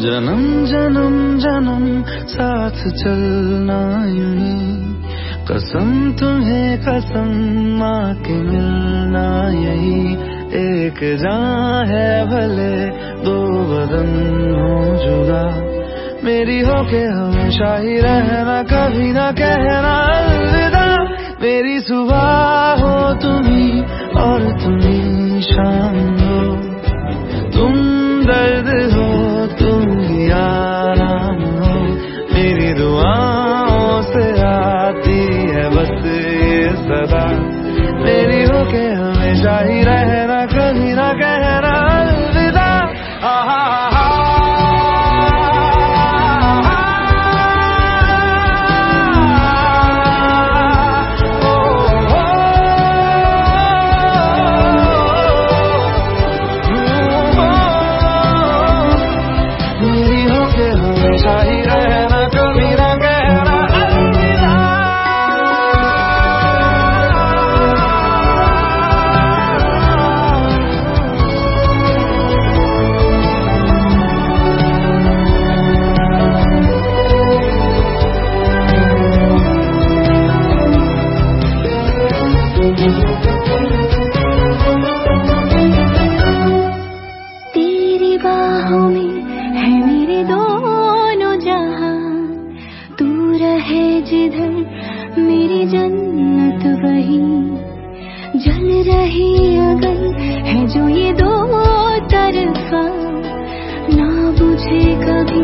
जन्म जन्म जन्म, साथ चलना यूँ कसम तुम्हें कसम माँ के मिलना यही। एक जान है भले, दो बदन हो जुदा। मेरी हो के हमेशा ही रहना, कभी ना कहना अलविदा। मेरी सुबह हो तुम्ही ही रहना रहे मेरी जन्नत वही। जल रही अगर है जो ये दो तरफा। ना बुझे कभी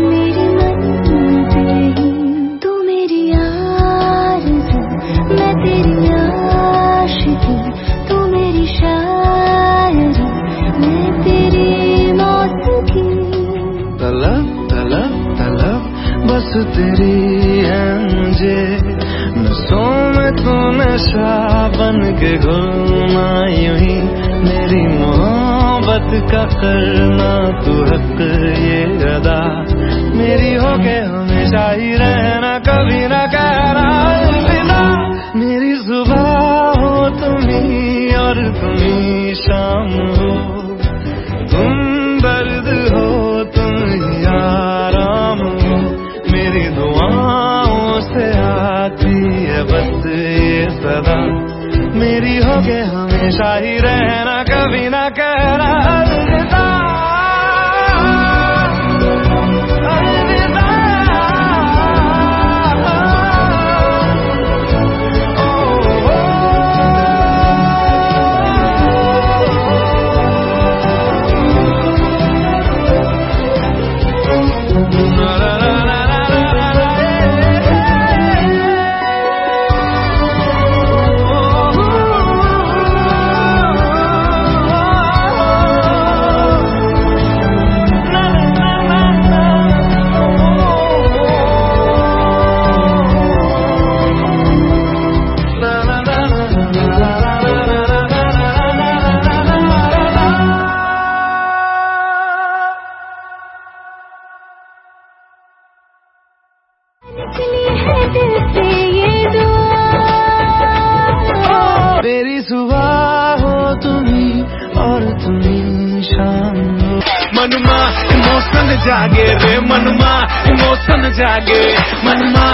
मेरी मन्नत रही तू मेरी आरज़ू, मैं तेरी मेरी शायरी, मैं तेरी मौसीकी तलब तलब तलब, बस तेरी नशा बन के घुलना यूँ ही मेरी मोहब्बत का करना तू हक ये अदा। मेरी हो गए हमेशा ही रहना, कभी ना कहना मेरी के हमेशा ही रहना कभी ना कहना। मनमा इमोशन जागे रे मनमा इमोशन जागे मनमा